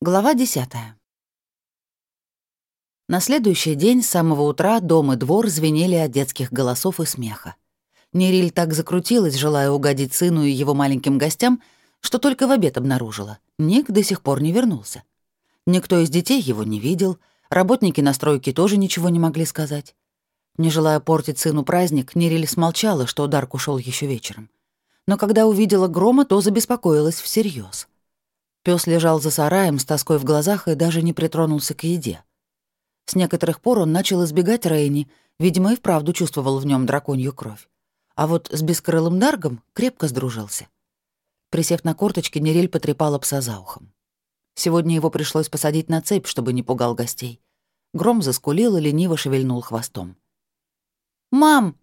Глава 10. На следующий день с самого утра дом и двор звенели от детских голосов и смеха. Нериль так закрутилась, желая угодить сыну и его маленьким гостям, что только в обед обнаружила. Ник до сих пор не вернулся. Никто из детей его не видел, работники на стройке тоже ничего не могли сказать. Не желая портить сыну праздник, Нериль смолчала, что Дарк ушел еще вечером. Но когда увидела грома, то забеспокоилась всерьез. Пёс лежал за сараем с тоской в глазах и даже не притронулся к еде. С некоторых пор он начал избегать Рейни, видимо, и вправду чувствовал в нем драконью кровь. А вот с бескрылым Даргом крепко сдружился. Присев на корточки, Нериль потрепала пса за ухом. Сегодня его пришлось посадить на цепь, чтобы не пугал гостей. Гром заскулил и лениво шевельнул хвостом. «Мам!»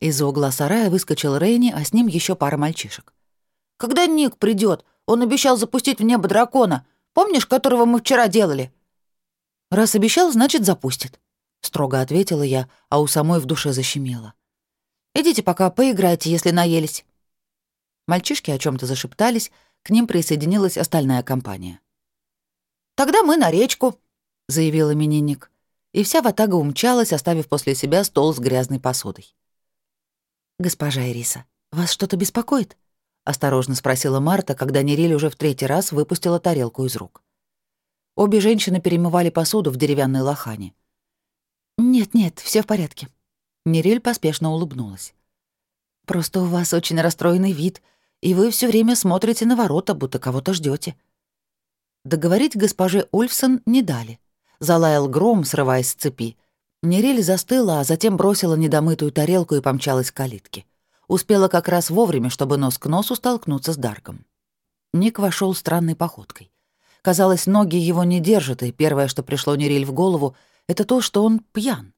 Из-за угла сарая выскочил Рейни, а с ним еще пара мальчишек. «Когда Ник придет? Он обещал запустить в небо дракона. Помнишь, которого мы вчера делали?» «Раз обещал, значит, запустит», — строго ответила я, а у самой в душе защемело. «Идите пока поиграйте, если наелись». Мальчишки о чем то зашептались, к ним присоединилась остальная компания. «Тогда мы на речку», — заявил именинник. И вся ватага умчалась, оставив после себя стол с грязной посудой. «Госпожа Ириса, вас что-то беспокоит?» — осторожно спросила Марта, когда Нериль уже в третий раз выпустила тарелку из рук. Обе женщины перемывали посуду в деревянной лохане. «Нет-нет, все в порядке». Нериль поспешно улыбнулась. «Просто у вас очень расстроенный вид, и вы все время смотрите на ворота, будто кого-то ждете. Договорить госпоже Ульфсон не дали. Залаял гром, срываясь с цепи. Нериль застыла, а затем бросила недомытую тарелку и помчалась к калитке. Успела как раз вовремя, чтобы нос к носу столкнуться с Дарком. Ник вошел странной походкой. Казалось, ноги его не держат, и первое, что пришло Нериль в голову, это то, что он пьян.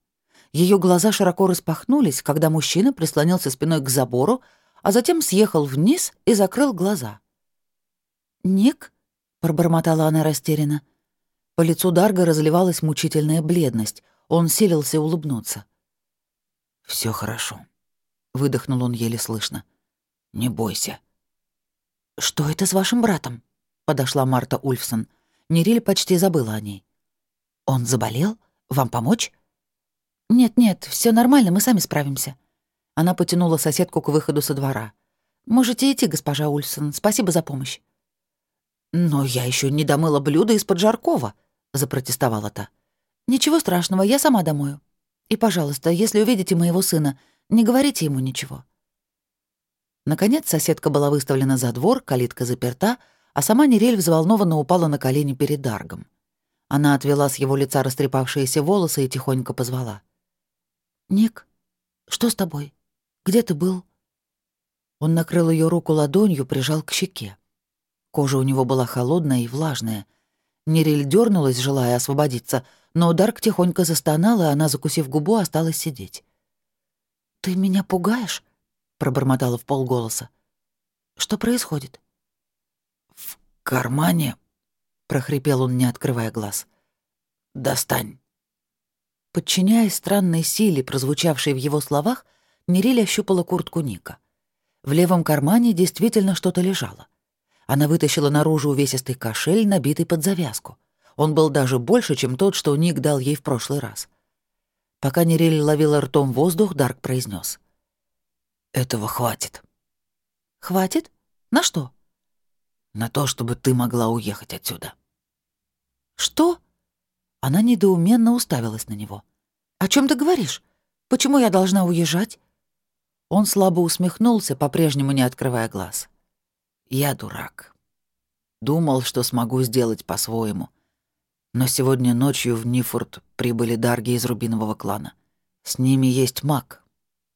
Ее глаза широко распахнулись, когда мужчина прислонился спиной к забору, а затем съехал вниз и закрыл глаза. «Ник?» — пробормотала она растерянно. По лицу Дарга разливалась мучительная бледность. Он силился улыбнуться. Все хорошо», выдохнул он еле слышно. Не бойся. Что это с вашим братом? подошла Марта Ульфсон. Нериль почти забыла о ней. Он заболел? Вам помочь? Нет-нет, все нормально, мы сами справимся. Она потянула соседку к выходу со двора. Можете идти, госпожа Ульфсон. Спасибо за помощь. Но я еще не домыла блюдо из-под жаркого, запротестовала та. Ничего страшного, я сама домою. И, пожалуйста, если увидите моего сына, не говорите ему ничего». Наконец соседка была выставлена за двор, калитка заперта, а сама Нерель взволнованно упала на колени перед Даргом. Она отвела с его лица растрепавшиеся волосы и тихонько позвала. «Ник, что с тобой? Где ты был?» Он накрыл ее руку ладонью, прижал к щеке. Кожа у него была холодная и влажная. Нериль дернулась, желая освободиться, но Дарк тихонько застонал, и она, закусив губу, осталась сидеть. «Ты меня пугаешь?» — пробормотала в полголоса. «Что происходит?» «В кармане», — прохрипел он, не открывая глаз. «Достань». Подчиняясь странной силе, прозвучавшей в его словах, Нериль ощупала куртку Ника. В левом кармане действительно что-то лежало. Она вытащила наружу увесистый кошель, набитый под завязку. Он был даже больше, чем тот, что Ник дал ей в прошлый раз. Пока Нериль ловила ртом воздух, Дарк произнес: «Этого хватит». «Хватит? На что?» «На то, чтобы ты могла уехать отсюда». «Что?» Она недоуменно уставилась на него. «О чем ты говоришь? Почему я должна уезжать?» Он слабо усмехнулся, по-прежнему не открывая глаз. «Я дурак. Думал, что смогу сделать по-своему. Но сегодня ночью в Нифурт прибыли дарги из Рубинового клана. С ними есть маг.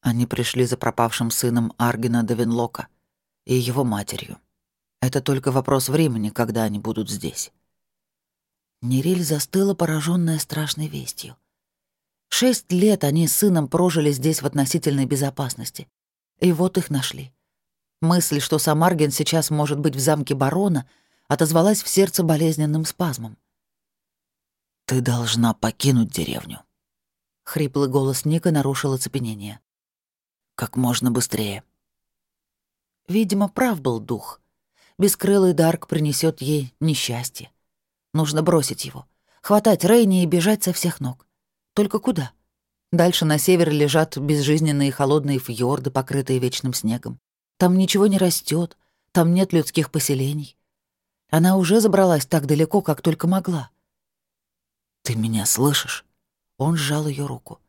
Они пришли за пропавшим сыном Аргена Давинлока и его матерью. Это только вопрос времени, когда они будут здесь. Нериль застыла, пораженная страшной вестью. Шесть лет они с сыном прожили здесь в относительной безопасности. И вот их нашли. Мысль, что сам Арген сейчас может быть в замке барона, отозвалась в сердце болезненным спазмом. «Ты должна покинуть деревню». Хриплый голос Ника нарушил оцепенение. «Как можно быстрее». Видимо, прав был дух. Бескрылый Дарк принесет ей несчастье. Нужно бросить его, хватать Рейни и бежать со всех ног. Только куда? Дальше на север лежат безжизненные холодные фьорды, покрытые вечным снегом. Там ничего не растет, там нет людских поселений. Она уже забралась так далеко, как только могла. «Ты меня слышишь?» Он сжал ее руку.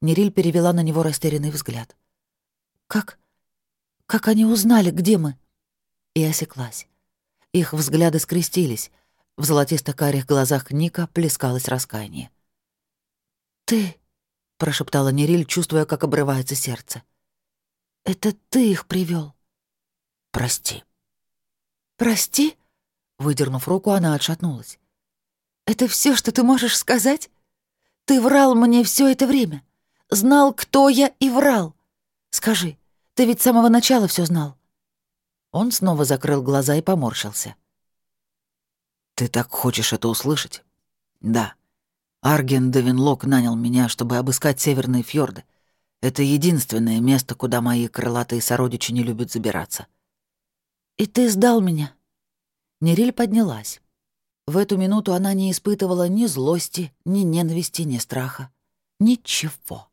Нериль перевела на него растерянный взгляд. «Как? Как они узнали, где мы?» И осеклась. Их взгляды скрестились. В золотисто-карих глазах Ника плескалось раскаяние. «Ты...» — прошептала Нериль, чувствуя, как обрывается сердце. «Это ты их привел. «Прости». «Прости?» Выдернув руку, она отшатнулась. «Это все, что ты можешь сказать? Ты врал мне все это время. Знал, кто я, и врал. Скажи, ты ведь с самого начала все знал». Он снова закрыл глаза и поморщился. «Ты так хочешь это услышать?» «Да. Арген Девинлок нанял меня, чтобы обыскать северные фьорды. Это единственное место, куда мои крылатые сородичи не любят забираться». «И ты сдал меня?» Нериль поднялась. В эту минуту она не испытывала ни злости, ни ненависти, ни страха. Ничего.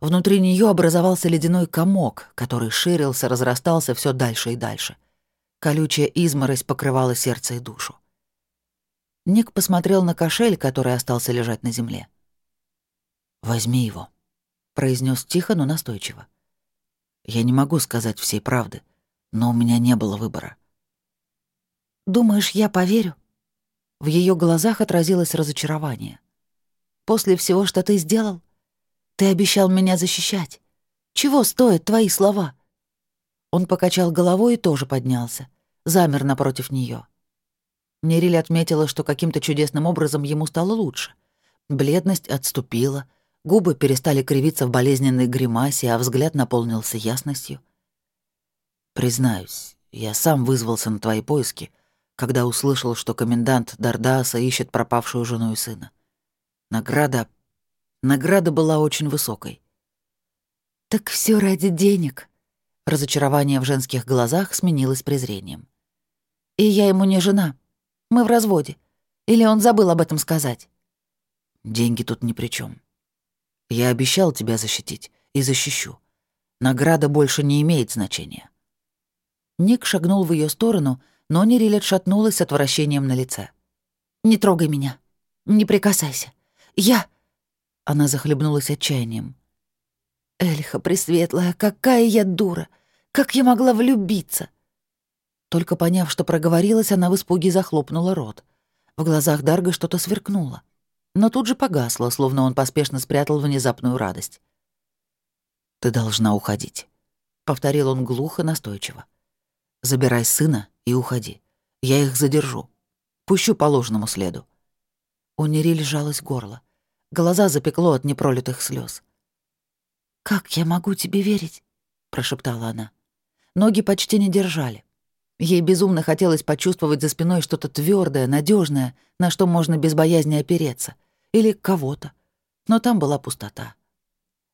Внутри нее образовался ледяной комок, который ширился, разрастался все дальше и дальше. Колючая изморозь покрывала сердце и душу. Ник посмотрел на кошель, который остался лежать на земле. «Возьми его», — произнес тихо, но настойчиво. «Я не могу сказать всей правды, но у меня не было выбора». «Думаешь, я поверю?» В ее глазах отразилось разочарование. «После всего, что ты сделал, ты обещал меня защищать. Чего стоят твои слова?» Он покачал головой и тоже поднялся, замер напротив нее. Нериль отметила, что каким-то чудесным образом ему стало лучше. Бледность отступила, губы перестали кривиться в болезненной гримасе, а взгляд наполнился ясностью. «Признаюсь, я сам вызвался на твои поиски, когда услышал, что комендант Дардаса ищет пропавшую жену и сына. Награда... Награда была очень высокой. «Так все ради денег», Разочарование в женских глазах сменилось презрением. «И я ему не жена. Мы в разводе. Или он забыл об этом сказать?» «Деньги тут ни при чем. Я обещал тебя защитить и защищу. Награда больше не имеет значения». Ник шагнул в ее сторону, но Нериль отшатнулась с отвращением на лице. «Не трогай меня. Не прикасайся. Я...» Она захлебнулась отчаянием. Эльха Пресветлая, какая я дура! Как я могла влюбиться? Только поняв, что проговорилась, она в испуге захлопнула рот. В глазах Дарга что-то сверкнуло. Но тут же погасло, словно он поспешно спрятал внезапную радость. «Ты должна уходить», — повторил он глухо, настойчиво. «Забирай сына и уходи. Я их задержу. Пущу по ложному следу». У Нериль сжалось горло. Глаза запекло от непролитых слез. «Как я могу тебе верить?» — прошептала она. Ноги почти не держали. Ей безумно хотелось почувствовать за спиной что-то твердое, надежное, на что можно без боязни опереться. Или кого-то. Но там была пустота.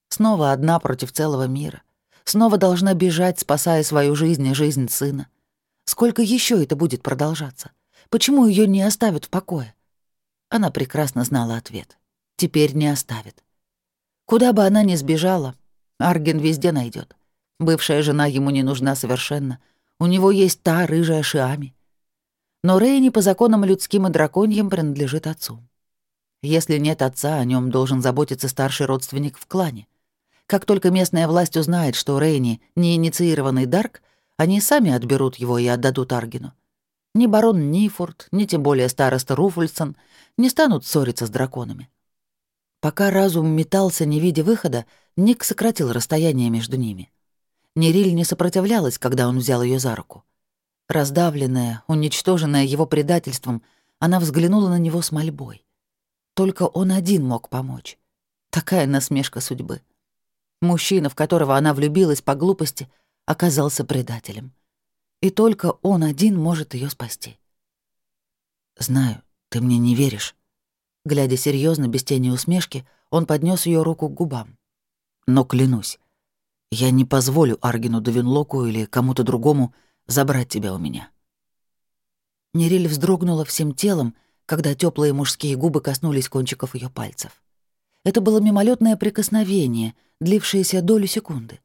Снова одна против целого мира. Снова должна бежать, спасая свою жизнь и жизнь сына. Сколько еще это будет продолжаться? Почему ее не оставят в покое? Она прекрасно знала ответ. Теперь не оставит. Куда бы она ни сбежала, Арген везде найдет. Бывшая жена ему не нужна совершенно. У него есть та рыжая Шиами. Но Рейни по законам людским и драконьим принадлежит отцу. Если нет отца, о нем должен заботиться старший родственник в клане. Как только местная власть узнает, что Рейни — не инициированный Дарк, они сами отберут его и отдадут Аргину. Ни барон Нифурт, ни тем более староста Руфульсон не станут ссориться с драконами. Пока разум метался, не видя выхода, Ник сократил расстояние между ними. Нериль не сопротивлялась, когда он взял ее за руку. Раздавленная, уничтоженная его предательством, она взглянула на него с мольбой. Только он один мог помочь. Такая насмешка судьбы. Мужчина, в которого она влюбилась по глупости, оказался предателем. И только он один может ее спасти. «Знаю, ты мне не веришь», Глядя серьезно, без тени усмешки, он поднес ее руку к губам. «Но клянусь, я не позволю Аргину Давинлоку или кому-то другому забрать тебя у меня». Нериль вздрогнула всем телом, когда теплые мужские губы коснулись кончиков ее пальцев. Это было мимолетное прикосновение, длившееся долю секунды.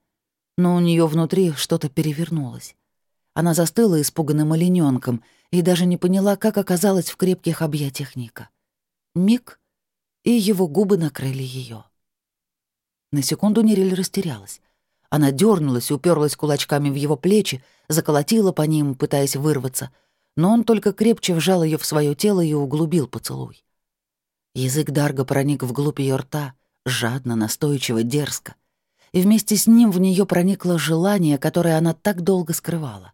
Но у нее внутри что-то перевернулось. Она застыла испуганным олененком и даже не поняла, как оказалась в крепких объятиях Ника. Миг, и его губы накрыли ее. На секунду Нериль растерялась. Она дернулась, уперлась кулачками в его плечи, заколотила по ним, пытаясь вырваться, но он только крепче вжал ее в свое тело и углубил поцелуй. Язык Дарга проник вглубь ее рта, жадно, настойчиво, дерзко. И вместе с ним в нее проникло желание, которое она так долго скрывала.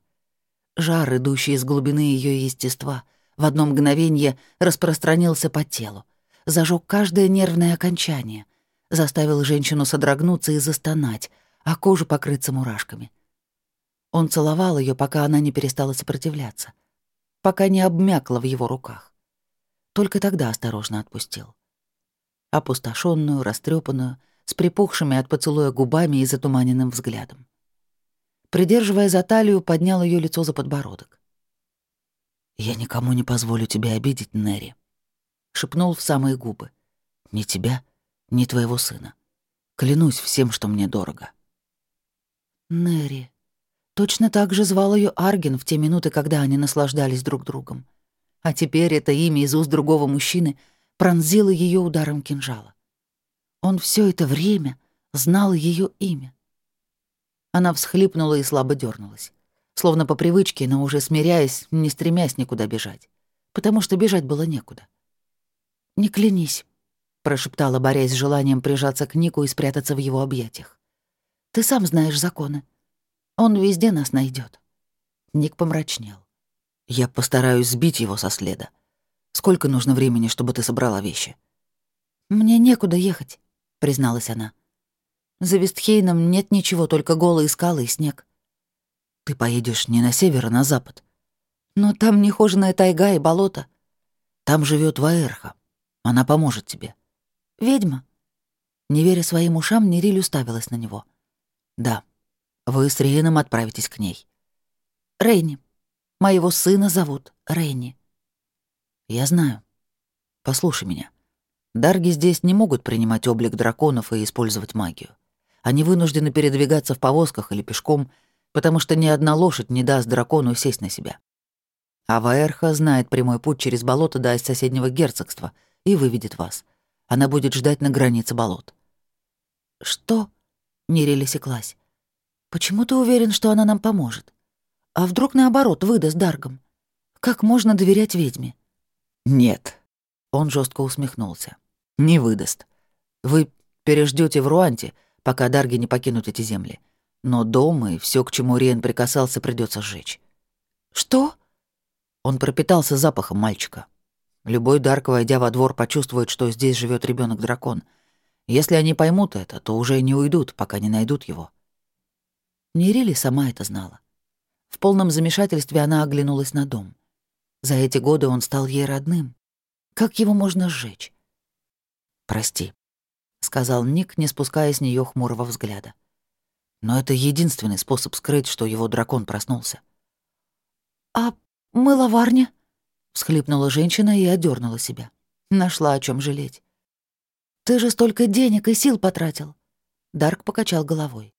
Жар, идущий из глубины ее естества, в одно мгновение распространился по телу, зажег каждое нервное окончание, заставил женщину содрогнуться и застонать, а кожу покрыться мурашками. Он целовал ее, пока она не перестала сопротивляться, пока не обмякла в его руках. Только тогда осторожно отпустил. Опустошенную, растрепанную, с припухшими от поцелуя губами и затуманенным взглядом. Придерживая за талию, поднял ее лицо за подбородок. «Я никому не позволю тебя обидеть, Нерри», — шепнул в самые губы. «Ни тебя, ни твоего сына. Клянусь всем, что мне дорого». Нерри. Точно так же звал ее Арген в те минуты, когда они наслаждались друг другом. А теперь это имя из уст другого мужчины пронзило ее ударом кинжала. Он все это время знал ее имя. Она всхлипнула и слабо дернулась, словно по привычке, но уже смиряясь, не стремясь никуда бежать, потому что бежать было некуда. «Не клянись», — прошептала, борясь с желанием прижаться к Нику и спрятаться в его объятиях. «Ты сам знаешь законы. Он везде нас найдет. Ник помрачнел. «Я постараюсь сбить его со следа. Сколько нужно времени, чтобы ты собрала вещи?» «Мне некуда ехать», — призналась она. «За Вестхейном нет ничего, только голые скалы и снег». «Ты поедешь не на север, а на запад». «Но там нехоженная тайга и болото». «Там живет Ваэрха. Она поможет тебе». «Ведьма?» Не веря своим ушам, Нериль уставилась на него. «Да. Вы с Риеном отправитесь к ней». «Рейни. Моего сына зовут Рейни». «Я знаю. Послушай меня. Дарги здесь не могут принимать облик драконов и использовать магию. Они вынуждены передвигаться в повозках или пешком, потому что ни одна лошадь не даст дракону сесть на себя. А Ваэрха знает прямой путь через болото до соседнего герцогства — и выведет вас. Она будет ждать на границе болот». «Что?» — Нерили секлась. «Почему ты уверен, что она нам поможет? А вдруг, наоборот, выдаст Даргом? Как можно доверять ведьме?» «Нет», — он жестко усмехнулся. «Не выдаст. Вы переждете в Руанте, пока Дарги не покинут эти земли. Но дом и все, к чему Риен прикасался, придется сжечь». «Что?» Он пропитался запахом мальчика. Любой Дарк, войдя во двор, почувствует, что здесь живет ребенок дракон Если они поймут это, то уже не уйдут, пока не найдут его. Нерили сама это знала. В полном замешательстве она оглянулась на дом. За эти годы он стал ей родным. Как его можно сжечь? «Прости», — сказал Ник, не спуская с нее хмурого взгляда. «Но это единственный способ скрыть, что его дракон проснулся». «А мыловарня?» всхлипнула женщина и одернула себя. Нашла о чем жалеть. «Ты же столько денег и сил потратил!» Дарк покачал головой.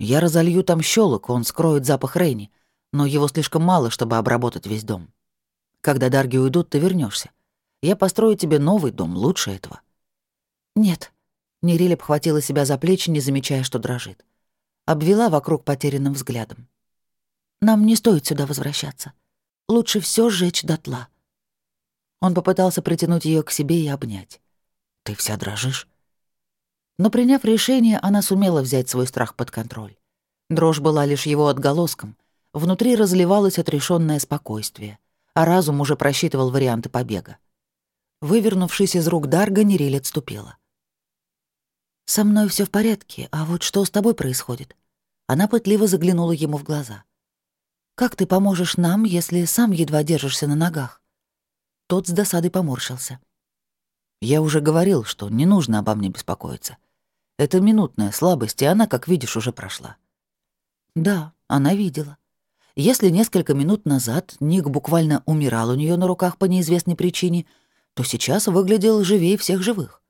«Я разолью там щелок, он скроет запах Рейни, но его слишком мало, чтобы обработать весь дом. Когда Дарги уйдут, ты вернешься. Я построю тебе новый дом, лучше этого». «Нет». Нериль обхватила себя за плечи, не замечая, что дрожит. Обвела вокруг потерянным взглядом. «Нам не стоит сюда возвращаться. Лучше все сжечь дотла. Он попытался притянуть ее к себе и обнять. «Ты вся дрожишь?» Но приняв решение, она сумела взять свой страх под контроль. Дрожь была лишь его отголоском. Внутри разливалось отрешенное спокойствие, а разум уже просчитывал варианты побега. Вывернувшись из рук Дарга, Нериль отступила. «Со мной все в порядке, а вот что с тобой происходит?» Она пытливо заглянула ему в глаза. Как ты поможешь нам, если сам едва держишься на ногах?» Тот с досадой поморщился. «Я уже говорил, что не нужно обо мне беспокоиться. Это минутная слабость, и она, как видишь, уже прошла». Да, она видела. Если несколько минут назад Ник буквально умирал у нее на руках по неизвестной причине, то сейчас выглядел живее всех живых.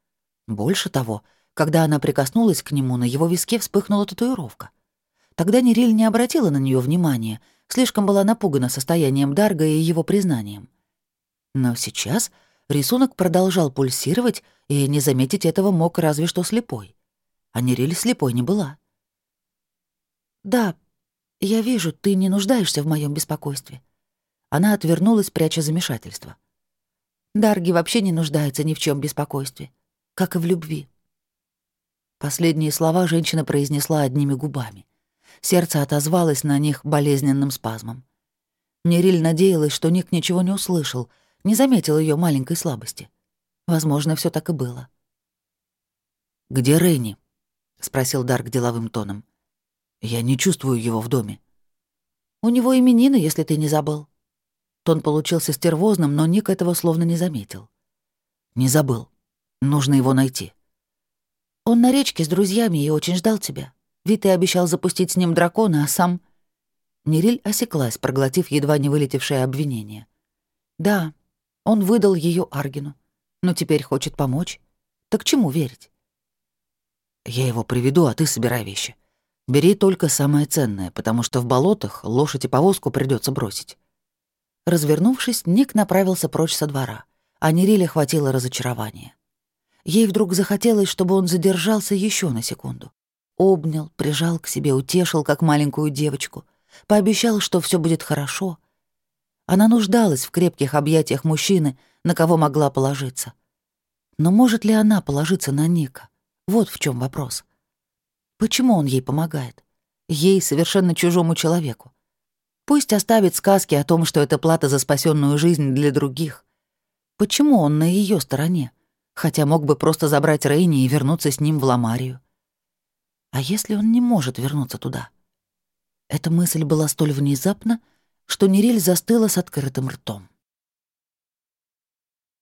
Больше того, когда она прикоснулась к нему, на его виске вспыхнула татуировка. Тогда Нериль не обратила на нее внимания, слишком была напугана состоянием Дарга и его признанием. Но сейчас рисунок продолжал пульсировать, и не заметить этого мог разве что слепой. А Нериль слепой не была. «Да, я вижу, ты не нуждаешься в моем беспокойстве». Она отвернулась, пряча замешательство. Дарги вообще не нуждаются ни в чем беспокойстве, как и в любви. Последние слова женщина произнесла одними губами. Сердце отозвалось на них болезненным спазмом. Нериль надеялась, что Ник ничего не услышал, не заметил ее маленькой слабости. Возможно, все так и было. «Где Рейни?» — спросил Дарк деловым тоном. «Я не чувствую его в доме». «У него именины, если ты не забыл». Тон получился стервозным, но Ник этого словно не заметил. «Не забыл. Нужно его найти». Он на речке с друзьями и очень ждал тебя. Ведь ты обещал запустить с ним дракона, а сам...» Нериль осеклась, проглотив едва не вылетевшее обвинение. «Да, он выдал ее Аргину, но теперь хочет помочь. Так чему верить?» «Я его приведу, а ты собирай вещи. Бери только самое ценное, потому что в болотах лошадь и повозку придется бросить». Развернувшись, Ник направился прочь со двора, а Нериле хватило разочарования. Ей вдруг захотелось, чтобы он задержался еще на секунду. Обнял, прижал к себе, утешил, как маленькую девочку. Пообещал, что все будет хорошо. Она нуждалась в крепких объятиях мужчины, на кого могла положиться. Но может ли она положиться на Ника? Вот в чем вопрос. Почему он ей помогает? Ей, совершенно чужому человеку. Пусть оставит сказки о том, что это плата за спасенную жизнь для других. Почему он на ее стороне? хотя мог бы просто забрать Рейни и вернуться с ним в Ламарию. А если он не может вернуться туда? Эта мысль была столь внезапна, что Нериль застыла с открытым ртом.